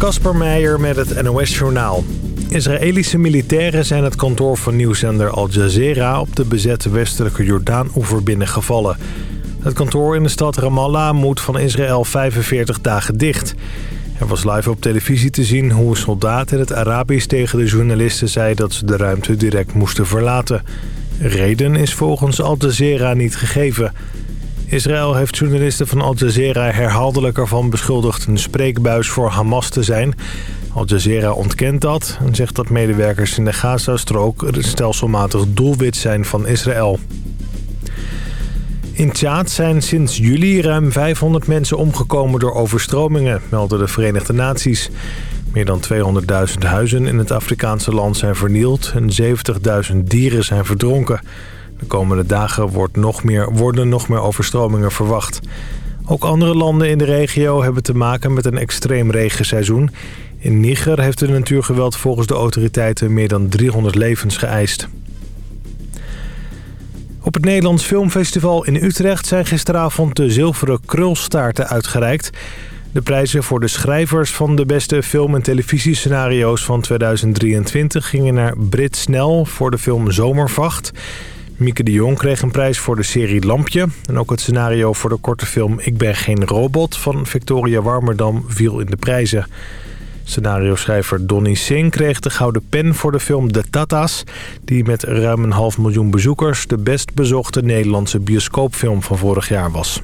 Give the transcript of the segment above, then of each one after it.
Kasper Meijer met het NOS-journaal. Israëlische militairen zijn het kantoor van nieuwszender Al Jazeera... op de bezette westelijke Jordaan-oever binnengevallen. Het kantoor in de stad Ramallah moet van Israël 45 dagen dicht. Er was live op televisie te zien hoe een soldaat in het Arabisch tegen de journalisten zei... dat ze de ruimte direct moesten verlaten. Reden is volgens Al Jazeera niet gegeven... Israël heeft journalisten van Al Jazeera herhaaldelijk ervan beschuldigd een spreekbuis voor Hamas te zijn. Al Jazeera ontkent dat en zegt dat medewerkers in de Gazastrook stelselmatig doelwit zijn van Israël. In Tjaad zijn sinds juli ruim 500 mensen omgekomen door overstromingen, melden de Verenigde Naties. Meer dan 200.000 huizen in het Afrikaanse land zijn vernield en 70.000 dieren zijn verdronken. De komende dagen wordt nog meer, worden nog meer overstromingen verwacht. Ook andere landen in de regio hebben te maken met een extreem regenseizoen. In Niger heeft het natuurgeweld volgens de autoriteiten meer dan 300 levens geëist. Op het Nederlands Filmfestival in Utrecht zijn gisteravond de zilveren krulstaarten uitgereikt. De prijzen voor de schrijvers van de beste film- en televisiescenario's van 2023 gingen naar Brit Snel voor de film Zomervacht... Mieke de Jong kreeg een prijs voor de serie Lampje. En ook het scenario voor de korte film Ik ben geen robot van Victoria Warmerdam viel in de prijzen. Scenario-schrijver Donny Singh kreeg de gouden pen voor de film De Tata's... die met ruim een half miljoen bezoekers de best bezochte Nederlandse bioscoopfilm van vorig jaar was.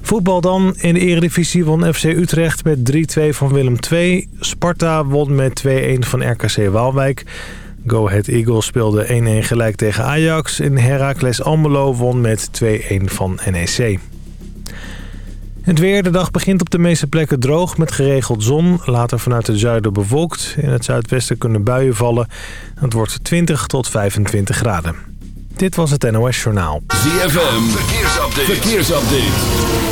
Voetbal dan. In de eredivisie won FC Utrecht met 3-2 van Willem II. Sparta won met 2-1 van RKC Waalwijk... Go Ahead Eagles speelde 1-1 gelijk tegen Ajax. En Heracles Almelo won met 2-1 van NEC. Het weer. De dag begint op de meeste plekken droog met geregeld zon. Later vanuit het zuiden bewolkt. In het zuidwesten kunnen buien vallen. Het wordt 20 tot 25 graden. Dit was het NOS Journaal. ZFM. Verkeersupdate. Verkeersupdate.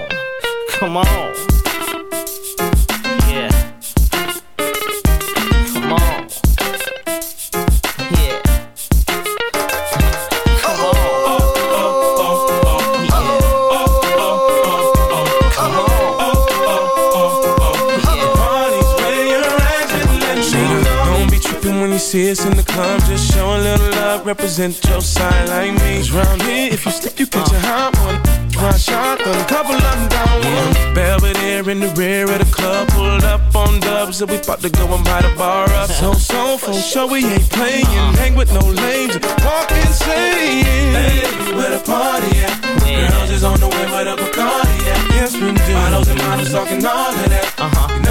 Come on. See us in the club. Just show a little love, represent your side like me. Cause round here, if you slip, you catch a hot one. One shot, a couple of them down one. Belvedere in the rear of the club, pulled up on dubs, so we about to go and buy the bar up. So, so, for sure we ain't playing. Hang with no lames, walk insane. Hey, where the party at? Girls is on the way, where the Bacardi at? Yes, we do. Models and models talking all of that. Uh-huh. You know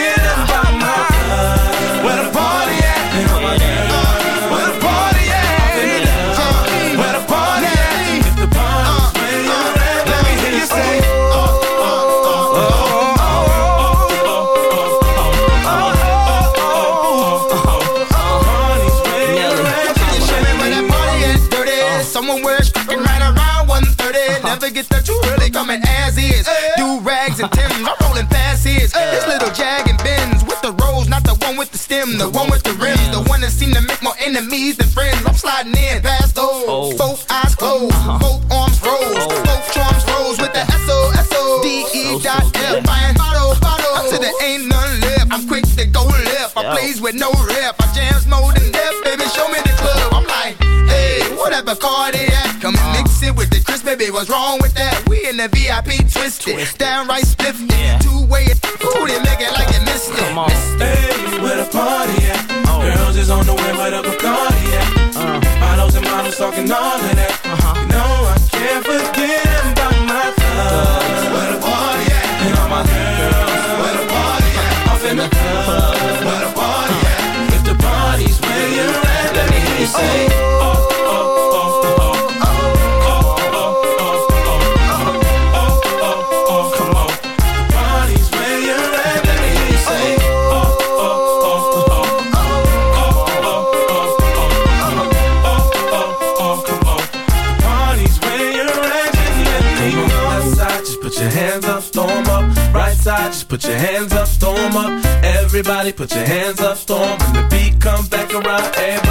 ears. Do rags and Tim's, I'm rolling fast ears. This little Jag and Benz with the rose, not the one with the stem, the one with the rims, the one that seem to make more enemies than friends. I'm sliding in past those, oh. both eyes closed, uh-huh. both arms froze, oh. both charms rose with the S O S O D E dot F. Buying bottle, bottle, I said there ain't none left. I'm quick to go left. I plays with no rep. I jams more than death, baby. Show me the club. I'm like, hey, whatever car they at, come and mix it with the Chris, baby. What's wrong with that? in the VIP twisted. twisted. Downright spiffed. Yeah. Two way. Ooh, they make it like you missed it. Come on. Hey, where the party at? Oh. Girls is on the way, but up Bacardi at? Uh. And models talking all of that. Uh. Everybody put your hands up, storm. When the beat comes back around, everybody.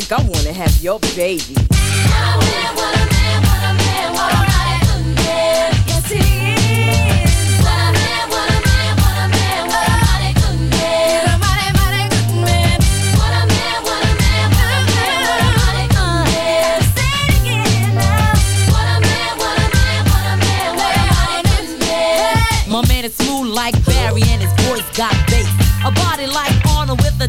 think I wanna have your baby. Man, what a man, what a man, what a good man. Yes, he is. What a man, what a man, what a man, what a good man. What a man. What a man, what a man, what a good man. My man is smooth like Barry and his voice got bass. A body like Arnold with a